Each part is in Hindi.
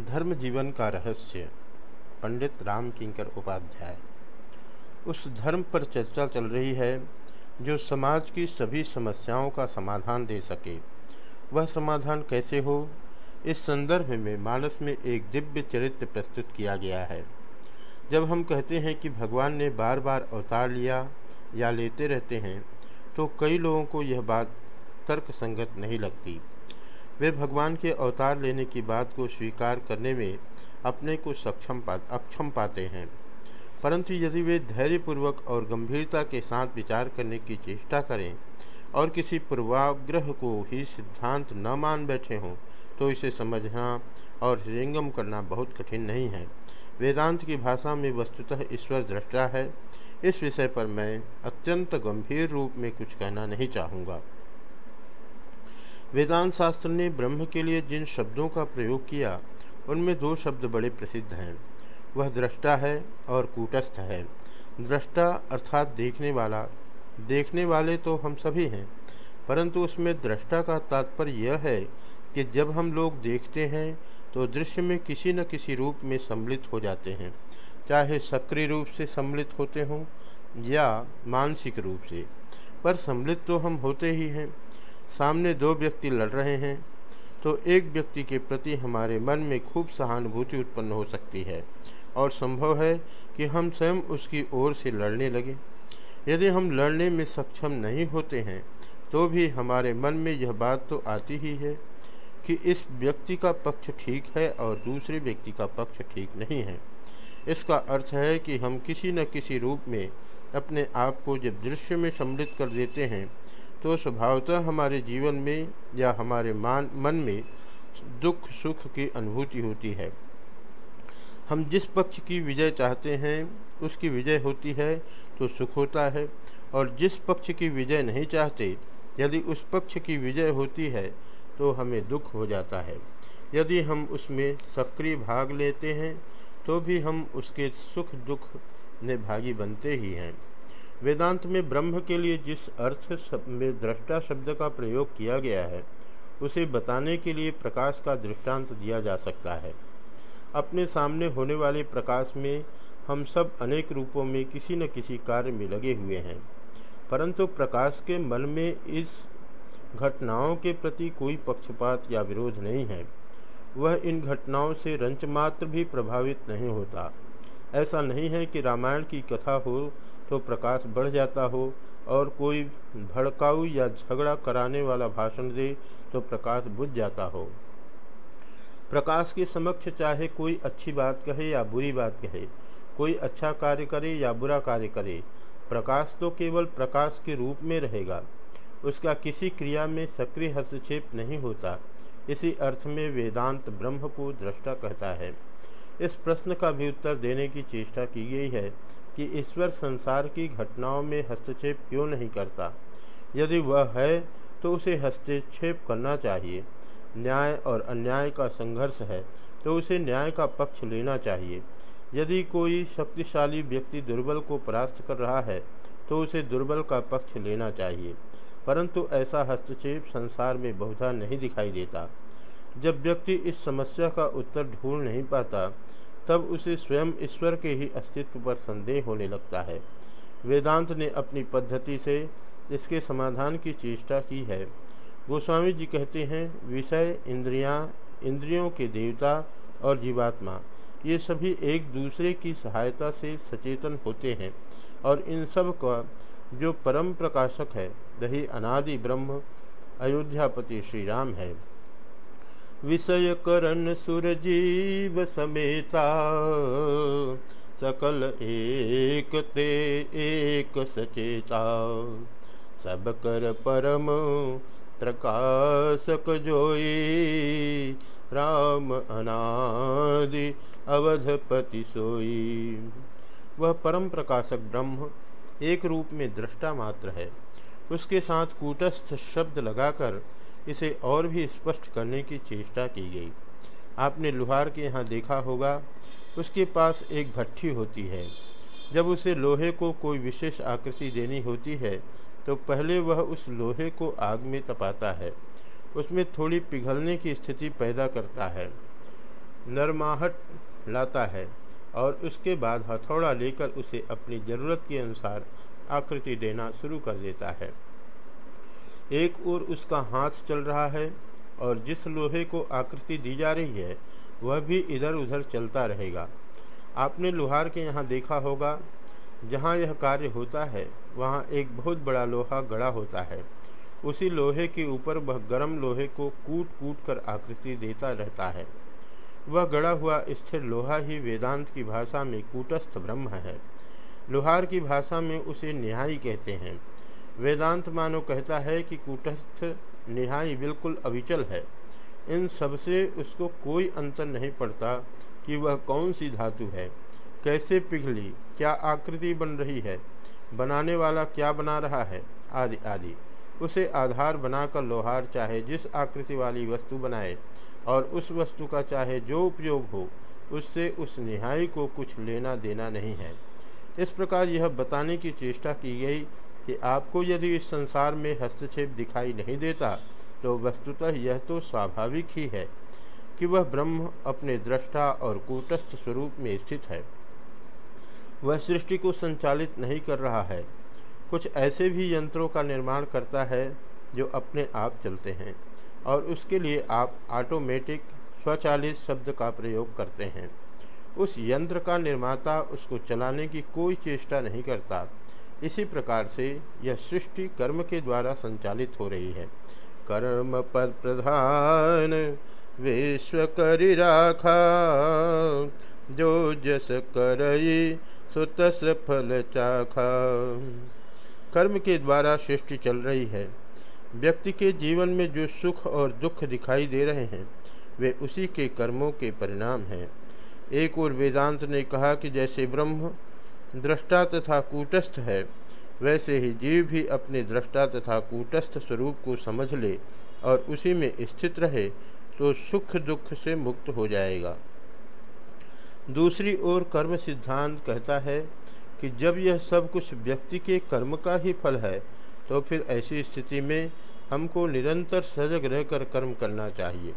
धर्म जीवन का रहस्य, पंडित राम किंकर उपाध्याय। उस धर्म पर चर्चा चल रही है, जो समाज की सभी समस्याओं का समाधान दे सके। वह समाधान कैसे हो? इस संदर्भ में मानस में एक दिव्य चरित्र प्रस्तुत किया गया है। जब हम कहते हैं कि भगवान ने बार बार अवतार लिया या लेते रहते हैं तो कई लोगों को यह बात तर्क संगत नहीं लगती। वे भगवान के अवतार लेने की बात को स्वीकार करने में अपने को सक्षम पा, अक्षम पाते हैं। परंतु यदि वे धैर्यपूर्वक और गंभीरता के साथ विचार करने की चेष्टा करें और किसी पूर्वाग्रह को ही सिद्धांत न मान बैठे हों तो इसे समझना और हृंगम करना बहुत कठिन नहीं है। वेदांत की भाषा में वस्तुतः ईश्वर दृष्टा है। इस विषय पर मैं अत्यंत गंभीर रूप में कुछ कहना नहीं चाहूँगा। वेदांत शास्त्र ने ब्रह्म के लिए जिन शब्दों का प्रयोग किया, उनमें दो शब्द बड़े प्रसिद्ध हैं। वह दृष्टा है और कूटस्थ है। दृष्टा अर्थात देखने वाला। देखने वाले तो हम सभी हैं, परंतु उसमें दृष्टा का तात्पर्य यह है कि जब हम लोग देखते हैं तो दृश्य में किसी न किसी रूप में सम्मिलित हो जाते हैं, चाहे सक्रिय रूप से सम्मिलित होते हों या मानसिक रूप से। पर सम्मिलित तो हम होते ही हैं सामने दो व्यक्ति लड़ रहे हैं तो एक व्यक्ति के प्रति हमारे मन में खूब सहानुभूति उत्पन्न हो सकती है और संभव है कि हम स्वयं उसकी ओर से लड़ने लगें। यदि हम लड़ने में सक्षम नहीं होते हैं तो भी हमारे मन में यह बात तो आती ही है कि इस व्यक्ति का पक्ष ठीक है और दूसरे व्यक्ति का पक्ष ठीक नहीं है। इसका अर्थ है कि हम किसी न किसी रूप में अपने आप को जब दृश्य में सम्मिलित कर देते हैं तो स्वभावतः हमारे जीवन में या हमारे मान, मन में दुख, सुख की अनुभूति होती है। हम जिस पक्ष की विजय चाहते हैं, उसकी विजय होती है तो सुख होता है, और जिस पक्ष की विजय नहीं चाहते, यदि उस पक्ष की विजय होती है तो हमें दुख हो जाता है। यदि हम उसमें सक्रिय भाग लेते हैं तो भी हम उसके सुख दुख में भागी बनते ही हैं। वेदांत में ब्रह्म के लिए जिस अर्थ में दृष्टा शब्द का प्रयोग किया गया है, उसे बताने के लिए प्रकाश का दृष्टांत दिया जा सकता है। अपने सामने होने वाले प्रकाश में हम सब अनेक रूपों में किसी न किसी कार्य में लगे हुए हैं, परंतु प्रकाश के मन में इस घटनाओं के प्रति कोई पक्षपात या विरोध नहीं है। वह इन घटनाओं से रंच मात्र भी प्रभावित नहीं होता। ऐसा नहीं है कि रामायण की कथा हो तो प्रकाश बढ़ जाता हो और कोई भड़काऊ या झगड़ा कराने वाला भाषण दे तो प्रकाश बुझ जाता हो। प्रकाश के समक्ष चाहे कोई अच्छी बात कहे या बुरी बात कहे, कोई अच्छा कार्य करे या बुरा कार्य करे, प्रकाश तो केवल प्रकाश के रूप में रहेगा। उसका किसी क्रिया में सक्रिय हस्तक्षेप नहीं होता। इसी अर्थ में वेदांत ब्रह्म को दृष्टा कहता है। इस प्रश्न का भी उत्तर देने की चेष्टा की गई है कि ईश्वर संसार की घटनाओं में हस्तक्षेप क्यों नहीं करता? यदि वह है तो उसे हस्तक्षेप करना चाहिए। न्याय और अन्याय का संघर्ष है तो उसे न्याय का पक्ष लेना चाहिए। यदि कोई शक्तिशाली व्यक्ति दुर्बल को परास्त कर रहा है तो उसे दुर्बल का पक्ष लेना चाहिए। परंतु ऐसा हस्तक्षेप संसार में बहुधा नहीं दिखाई देता। जब व्यक्ति इस समस्या का उत्तर ढूंढ नहीं पाता तब उसे स्वयं ईश्वर के ही अस्तित्व पर संदेह होने लगता है। वेदांत ने अपनी पद्धति से इसके समाधान की चेष्टा की है। गोस्वामी जी कहते हैं विषय इंद्रियाँ, इंद्रियों के देवता और जीवात्मा ये सभी एक दूसरे की सहायता से सचेतन होते हैं और इन सब का जो परम प्रकाशक है वही अनादि ब्रह्म अयोध्यापति श्री राम है। विषय करण सुरजीव समेता। सकल एक ते एक सचेता। सब कर परम प्रकाशक जोई। राम अनादि अवधपति सोई। वह परम प्रकाशक ब्रह्म एक रूप में दृष्टा मात्र है। उसके साथ कूटस्थ शब्द लगाकर इसे और भी स्पष्ट करने की चेष्टा की गई। आपने लुहार के यहाँ देखा होगा, उसके पास एक भट्ठी होती है। जब उसे लोहे को कोई विशेष आकृति देनी होती है तो पहले वह उस लोहे को आग में तपाता है। उसमें थोड़ी पिघलने की स्थिति पैदा करता है। नरमाहट लाता है और उसके बाद हथौड़ा लेकर उसे अपनी ज़रूरत के अनुसार आकृति देना शुरू कर देता है। एक ओर उसका हाथ चल रहा है और जिस लोहे को आकृति दी जा रही है, वह भी इधर उधर चलता रहेगा। आपने लोहार के यहाँ देखा होगा, जहाँ यह कार्य होता है, वहाँ एक बहुत बड़ा लोहा गड़ा होता है। उसी लोहे के ऊपर वह गर्म लोहे को कूट कूट कर आकृति देता रहता है। वह गड़ा हुआ स्थिर लोहा ही वेदांत की भाषा में कूटस्थ ब्रह्म है। लोहार की भाषा में उसे निहाई कहते हैं। वेदांत मानो कहता है कि कूटस्थ निहाई बिल्कुल अविचल है। इन सबसे उसको कोई अंतर नहीं पड़ता कि वह कौन सी धातु है। कैसे पिघली, क्या आकृति बन रही है, बनाने वाला क्या बना रहा है, आदि आदि। उसे आधार बनाकर लोहार चाहे जिस आकृति वाली वस्तु बनाए और उस वस्तु का चाहे जो उपयोग हो, उससे उस निहाई को कुछ लेना देना नहीं है। इस प्रकार यह बताने की चेष्टा की गई कि आपको यदि इस संसार में हस्तक्षेप दिखाई नहीं देता तो वस्तुतः यह तो स्वाभाविक ही है कि वह ब्रह्म अपने दृष्टा और कूटस्थ स्वरूप में स्थित है। वह सृष्टि को संचालित नहीं कर रहा है। कुछ ऐसे भी यंत्रों का निर्माण करता है, जो अपने आप चलते हैं और उसके लिए आप ऑटोमेटिक स्वचालित शब्द का प्रयोग करते हैं। उस यंत्र का निर्माता उसको चलाने की कोई चेष्टा नहीं करता। इसी प्रकार से यह सृष्टि कर्म के द्वारा संचालित हो रही है। कर्म पद प्रधान विश्व करी राखा, जो जस करई सुतस फल चाखा। कर्म के द्वारा सृष्टि चल रही है। व्यक्ति के जीवन में जो सुख और दुख दिखाई दे रहे हैं, वे उसी के कर्मों के परिणाम हैं। एक और वेदांत ने कहा कि जैसे ब्रह्म दृष्टा तथा कूटस्थ है। वैसे ही जीव भी अपने दृष्टा तथा कूटस्थ स्वरूप को समझ ले और उसी में स्थित रहे तो सुख दुख से मुक्त हो जाएगा। दूसरी ओर कर्म सिद्धांत कहता है कि जब यह सब कुछ व्यक्ति के कर्म का ही फल है तो फिर ऐसी स्थिति में हमको निरंतर सजग रहकर कर्म करना चाहिए,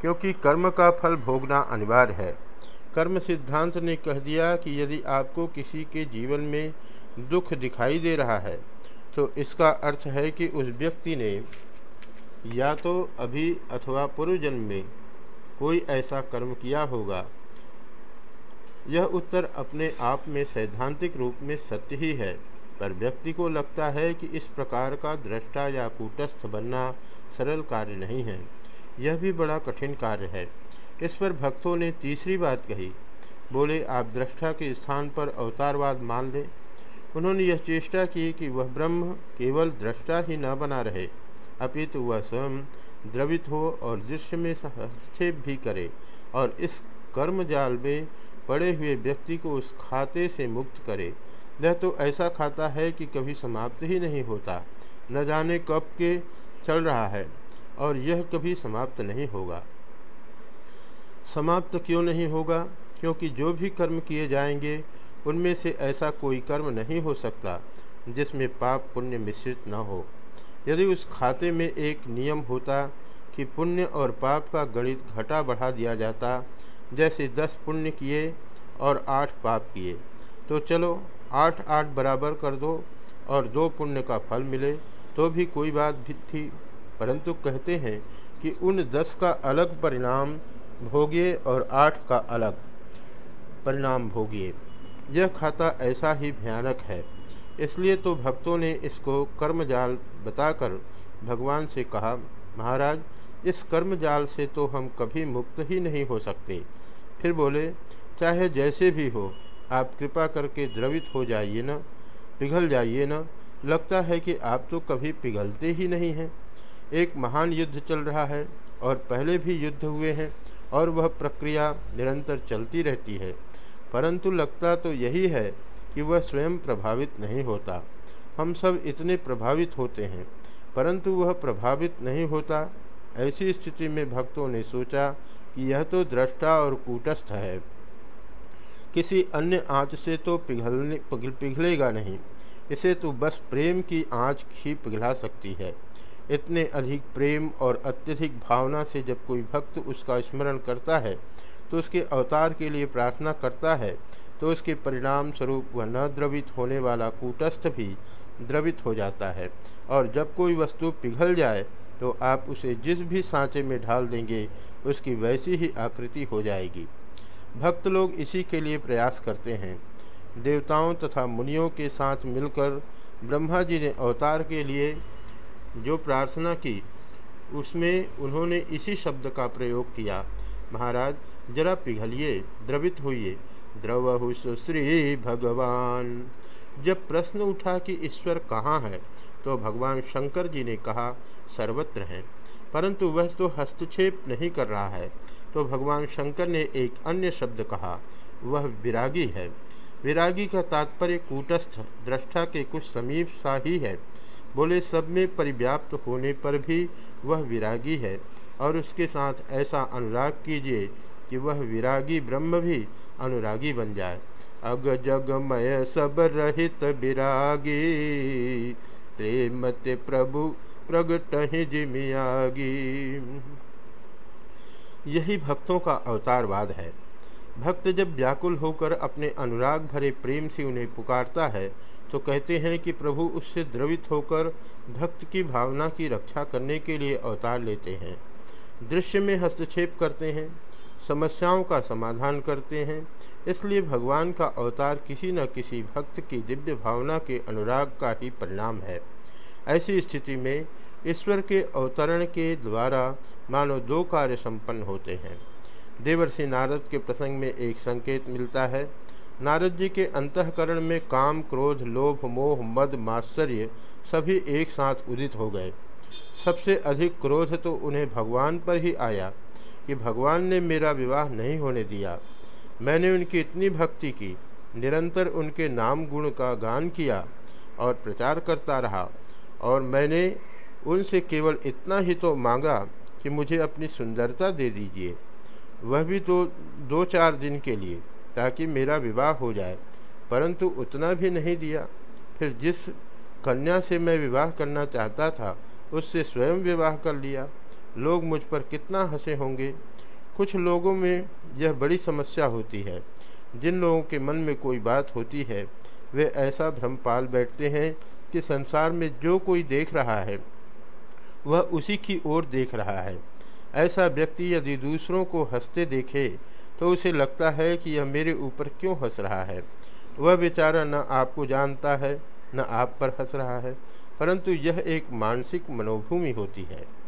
क्योंकि कर्म का फल भोगना अनिवार्य है। कर्म सिद्धांत ने कह दिया कि यदि आपको किसी के जीवन में दुख दिखाई दे रहा है तो इसका अर्थ है कि उस व्यक्ति ने या तो अभी अथवा पूर्व जन्म में कोई ऐसा कर्म किया होगा। यह उत्तर अपने आप में सैद्धांतिक रूप में सत्य ही है, पर व्यक्ति को लगता है कि इस प्रकार का दृष्टा या कूटस्थ बनना सरल कार्य नहीं है। यह भी बड़ा कठिन कार्य है। इस पर भक्तों ने तीसरी बात कही। बोले, आप दृष्टा के स्थान पर अवतारवाद मान लें। उन्होंने यह चेष्टा की कि वह ब्रह्म केवल दृष्टा ही न बना रहे, अपितु वह स्वयं द्रवित हो और दृश्य में हस्तक्षेप भी करे और इस कर्म जाल में पड़े हुए व्यक्ति को उस खाते से मुक्त करे। यह तो ऐसा खाता है कि कभी समाप्त ही नहीं होता, न जाने कब के चल रहा है और यह कभी समाप्त नहीं होगा। समाप्त क्यों नहीं होगा? क्योंकि जो भी कर्म किए जाएँगे, उनमें से ऐसा कोई कर्म नहीं हो सकता, जिसमें पाप पुण्य मिश्रित न हो। यदि उस खाते में एक नियम होता कि पुण्य और पाप का गणित घटा बढ़ा दिया जाता, जैसे दस पुण्य किए और आठ पाप किए तो चलो आठ आठ बराबर कर दो और दो पुण्य का फल मिले तो भी कोई बात भी थी। परंतु कहते हैं कि उन दस का अलग परिणाम भोगिए और आठ का अलग परिणाम भोगिए। यह खाता ऐसा ही भयानक है, इसलिए तो भक्तों ने इसको कर्मजाल बताकर भगवान से कहा, महाराज, इस कर्मजाल से तो हम कभी मुक्त ही नहीं हो सकते। फिर बोले, चाहे जैसे भी हो, आप कृपा करके द्रवित हो जाइए ना, पिघल जाइए ना, लगता है कि आप तो कभी पिघलते ही नहीं हैं। एक महान युद्ध चल रहा है और पहले भी युद्ध हुए हैं और वह प्रक्रिया निरंतर चलती रहती है। परंतु लगता तो यही है कि वह स्वयं प्रभावित नहीं होता। हम सब इतने प्रभावित होते हैं, परंतु वह प्रभावित नहीं होता। ऐसी स्थिति में भक्तों ने सोचा कि यह तो दृष्टा और कूटस्थ है। किसी अन्य आँच से तो पिघलने पिघलेगा नहीं। इसे तो बस प्रेम की आँच ही पिघला सकती है। इतने अधिक प्रेम और अत्यधिक भावना से जब कोई भक्त उसका स्मरण करता है तो उसके अवतार के लिए प्रार्थना करता है तो उसके परिणाम स्वरूप वह न द्रवित होने वाला कूटस्थ भी द्रवित हो जाता है। और जब कोई वस्तु पिघल जाए तो आप उसे जिस भी सांचे में ढाल देंगे, उसकी वैसी ही आकृति हो जाएगी। भक्त लोग इसी के लिए प्रयास करते हैं। देवताओं तथा मुनियों के साथ मिलकर ब्रह्मा जी ने अवतार के लिए जो प्रार्थना की, उसमें उन्होंने इसी शब्द का प्रयोग किया। महाराज, जरा पिघलिए, द्रवित होइए। द्रव श्री भगवान। जब प्रश्न उठा कि ईश्वर कहाँ है तो भगवान शंकर जी ने कहा, सर्वत्र हैं, परंतु वह तो हस्तक्षेप नहीं कर रहा है। तो भगवान शंकर ने एक अन्य शब्द कहा, वह विरागी है। विरागी का तात्पर्य कूटस्थ, दृष्टा के कुछ समीप सा ही है। बोले, सब में परिव्याप्त होने पर भी वह विरागी है और उसके साथ ऐसा अनुराग कीजिए कि वह विरागी ब्रह्म भी अनुरागी बन जाए। अग जगमय सब रहित विरागी प्रभु प्रगट जिमियागी। यही भक्तों का अवतारवाद है। भक्त जब व्याकुल होकर अपने अनुराग भरे प्रेम से उन्हें पुकारता है तो कहते हैं कि प्रभु उससे द्रवित होकर भक्त की भावना की रक्षा करने के लिए अवतार लेते हैं। दृश्य में हस्तक्षेप करते हैं, समस्याओं का समाधान करते हैं, इसलिए भगवान का अवतार किसी न किसी भक्त की दिव्य भावना के अनुराग का ही परिणाम है। ऐसी स्थिति में ईश्वर के अवतरण के द्वारा मानो दो कार्य संपन्न होते हैं। देवर्षि नारद के प्रसंग में एक संकेत मिलता है नारद जी के अंतकरण में काम, क्रोध, लोभ, मोह, मद, मात्सर्य सभी एक साथ उदित हो गए। सबसे अधिक क्रोध तो उन्हें भगवान पर ही आया कि भगवान ने मेरा विवाह नहीं होने दिया। मैंने उनकी इतनी भक्ति की, निरंतर उनके नाम गुण का गान किया और प्रचार करता रहा और मैंने उनसे केवल इतना ही तो मांगा कि मुझे अपनी सुंदरता दे दीजिए। वह भी तो दो चार दिन के लिए। ताकि मेरा विवाह हो जाए। परंतु उतना भी नहीं दिया। फिर जिस कन्या से मैं विवाह करना चाहता था, उससे स्वयं विवाह कर लिया। लोग मुझ पर कितना हंसे होंगे। कुछ लोगों में यह बड़ी समस्या होती है। जिन लोगों के मन में कोई बात होती है, वे ऐसा भ्रम पाल बैठते हैं कि संसार में जो कोई देख रहा है, वह उसी की ओर देख रहा है। ऐसा व्यक्ति यदि दूसरों को हँसते देखे तो उसे लगता है कि यह मेरे ऊपर क्यों हंस रहा है? वह बेचारा न आपको जानता है, न आप पर हंस रहा है, परंतु यह एक मानसिक मनोभूमि होती है।